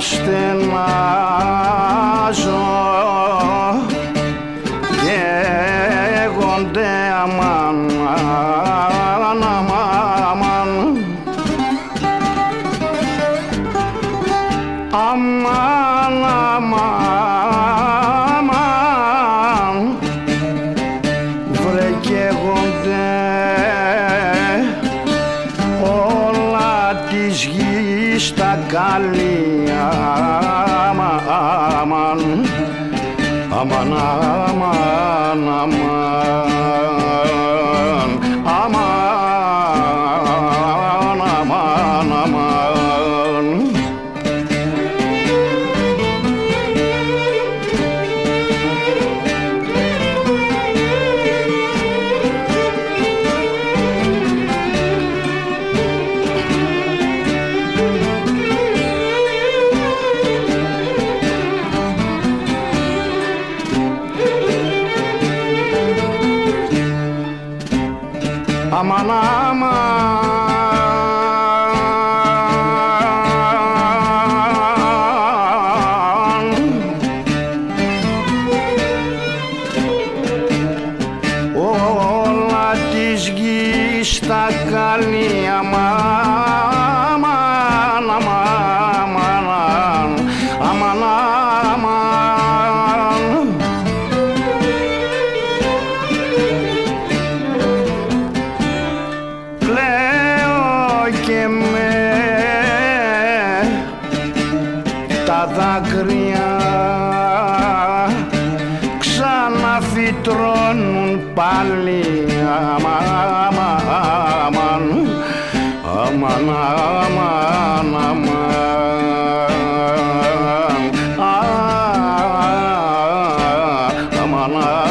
στενάζω και γοντέ αμάν. Aman aman aman Βρε όλα της γης τα καλία. Αμαν, αμαν, αμαν lama lama. Ola dizgi istakalinya mama mama mama mama τα δάκρυα. Ξαναφυτρώνουν πάλι. Αμάν, αμάν, αμάν, αμάν, αμάν, αμάν, αμάν,